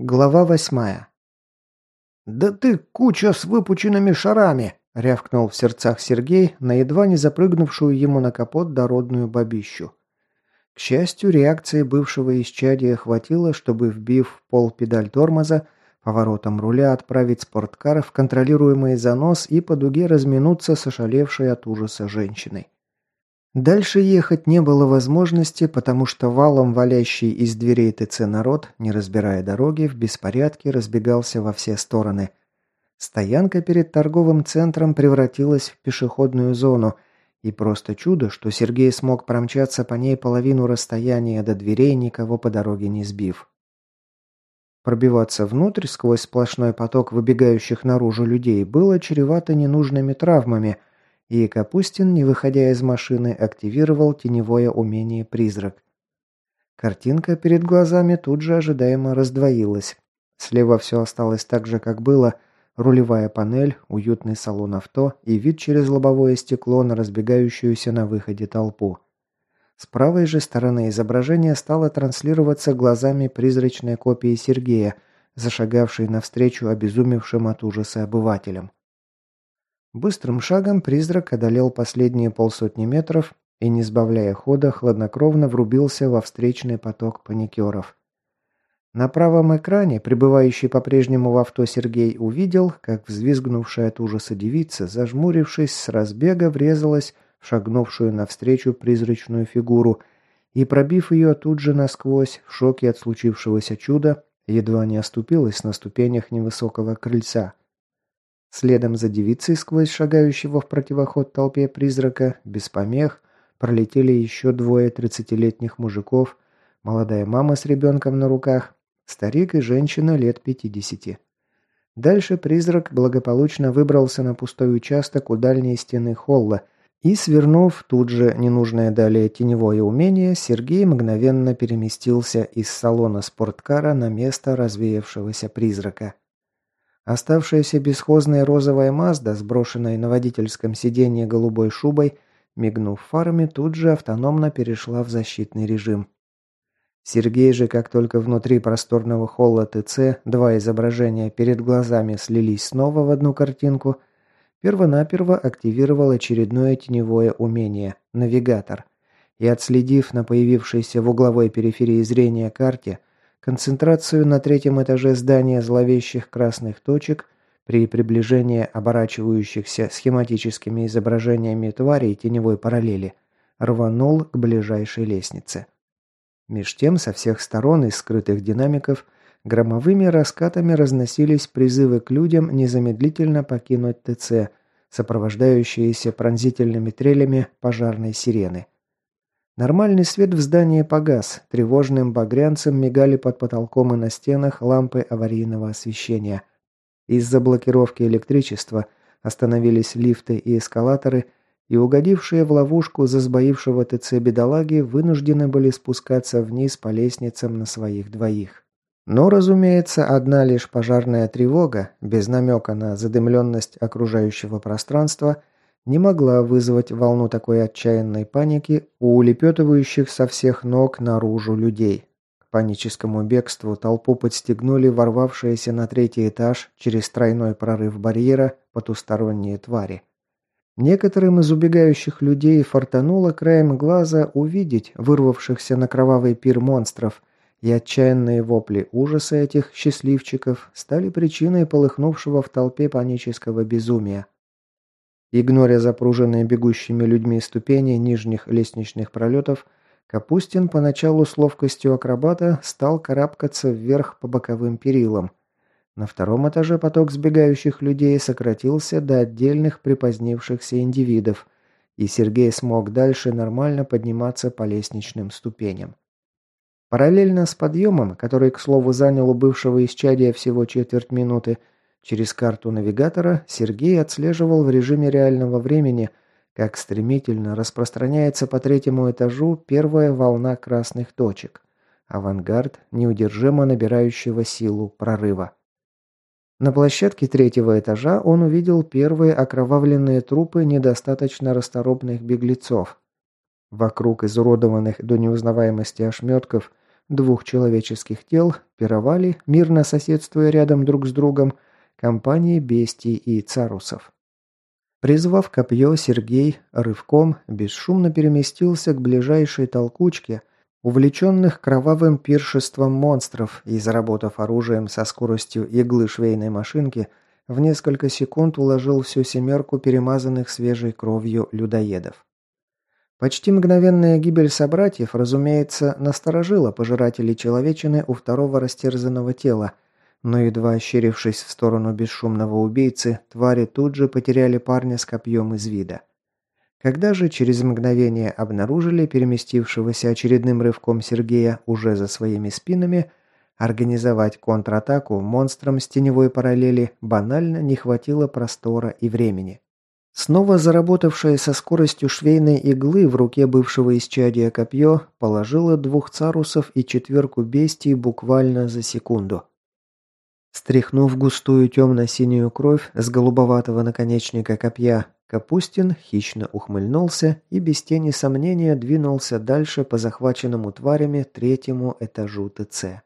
Глава восьмая. «Да ты куча с выпученными шарами!» – рявкнул в сердцах Сергей на едва не запрыгнувшую ему на капот дородную бабищу. К счастью, реакции бывшего исчадия хватило, чтобы, вбив пол педаль тормоза, поворотом руля отправить спорткар в контролируемый занос и по дуге разминуться с ошалевшей от ужаса женщиной. Дальше ехать не было возможности, потому что валом валящий из дверей ТЦ народ, не разбирая дороги, в беспорядке разбегался во все стороны. Стоянка перед торговым центром превратилась в пешеходную зону, и просто чудо, что Сергей смог промчаться по ней половину расстояния до дверей, никого по дороге не сбив. Пробиваться внутрь сквозь сплошной поток выбегающих наружу людей было чревато ненужными травмами – и Капустин, не выходя из машины, активировал теневое умение «Призрак». Картинка перед глазами тут же ожидаемо раздвоилась. Слева все осталось так же, как было. Рулевая панель, уютный салон авто и вид через лобовое стекло на разбегающуюся на выходе толпу. С правой же стороны изображение стало транслироваться глазами призрачной копии Сергея, зашагавшей навстречу обезумевшим от ужаса обывателям. Быстрым шагом призрак одолел последние полсотни метров и, не сбавляя хода, хладнокровно врубился во встречный поток паникеров. На правом экране, пребывающий по-прежнему в авто Сергей, увидел, как взвизгнувшая от ужаса девица, зажмурившись с разбега, врезалась в шагнувшую навстречу призрачную фигуру и, пробив ее тут же насквозь, в шоке от случившегося чуда, едва не оступилась на ступенях невысокого крыльца. Следом за девицей сквозь шагающего в противоход толпе призрака, без помех, пролетели еще двое тридцатилетних мужиков, молодая мама с ребенком на руках, старик и женщина лет пятидесяти. Дальше призрак благополучно выбрался на пустой участок у дальней стены холла и, свернув тут же ненужное далее теневое умение, Сергей мгновенно переместился из салона спорткара на место развеявшегося призрака. Оставшаяся бесхозная розовая Мазда, сброшенная на водительском сиденье голубой шубой, мигнув фарами, тут же автономно перешла в защитный режим. Сергей же, как только внутри просторного холла ТЦ два изображения перед глазами слились снова в одну картинку, первонаперво активировал очередное теневое умение – навигатор. И отследив на появившейся в угловой периферии зрения карте, Концентрацию на третьем этаже здания зловещих красных точек при приближении оборачивающихся схематическими изображениями тварей теневой параллели рванул к ближайшей лестнице. Меж тем со всех сторон из скрытых динамиков громовыми раскатами разносились призывы к людям незамедлительно покинуть ТЦ, сопровождающиеся пронзительными трелями пожарной сирены – Нормальный свет в здании погас, тревожным багрянцем мигали под потолком и на стенах лампы аварийного освещения. Из-за блокировки электричества остановились лифты и эскалаторы, и угодившие в ловушку засбоившего ТЦ бедолаги вынуждены были спускаться вниз по лестницам на своих двоих. Но, разумеется, одна лишь пожарная тревога, без намека на задымленность окружающего пространства – не могла вызвать волну такой отчаянной паники у улепетывающих со всех ног наружу людей. К паническому бегству толпу подстегнули ворвавшиеся на третий этаж через тройной прорыв барьера потусторонние твари. Некоторым из убегающих людей фартануло краем глаза увидеть вырвавшихся на кровавый пир монстров, и отчаянные вопли ужаса этих счастливчиков стали причиной полыхнувшего в толпе панического безумия. Игноря запруженные бегущими людьми ступени нижних лестничных пролетов, Капустин поначалу с ловкостью акробата стал карабкаться вверх по боковым перилам. На втором этаже поток сбегающих людей сократился до отдельных припозднившихся индивидов, и Сергей смог дальше нормально подниматься по лестничным ступеням. Параллельно с подъемом, который, к слову, занял у бывшего исчадия всего четверть минуты, Через карту навигатора Сергей отслеживал в режиме реального времени, как стремительно распространяется по третьему этажу первая волна красных точек. Авангард, неудержимо набирающего силу прорыва. На площадке третьего этажа он увидел первые окровавленные трупы недостаточно расторопных беглецов. Вокруг изуродованных до неузнаваемости ошметков двух человеческих тел пировали, мирно соседствуя рядом друг с другом, компании бестий и царусов. Призвав копье, Сергей рывком бесшумно переместился к ближайшей толкучке, увлеченных кровавым пиршеством монстров и, заработав оружием со скоростью иглы швейной машинки, в несколько секунд уложил всю семерку перемазанных свежей кровью людоедов. Почти мгновенная гибель собратьев, разумеется, насторожила пожирателей человечины у второго растерзанного тела, но едва ощерившись в сторону бесшумного убийцы, твари тут же потеряли парня с копьем из вида. Когда же через мгновение обнаружили переместившегося очередным рывком Сергея уже за своими спинами, организовать контратаку монстрам с теневой параллели банально не хватило простора и времени. Снова заработавшее со скоростью швейной иглы в руке бывшего исчадия копье положило двух царусов и четверку бестий буквально за секунду. Стряхнув густую темно-синюю кровь с голубоватого наконечника копья, Капустин хищно ухмыльнулся и без тени сомнения двинулся дальше по захваченному тварями третьему этажу ТЦ.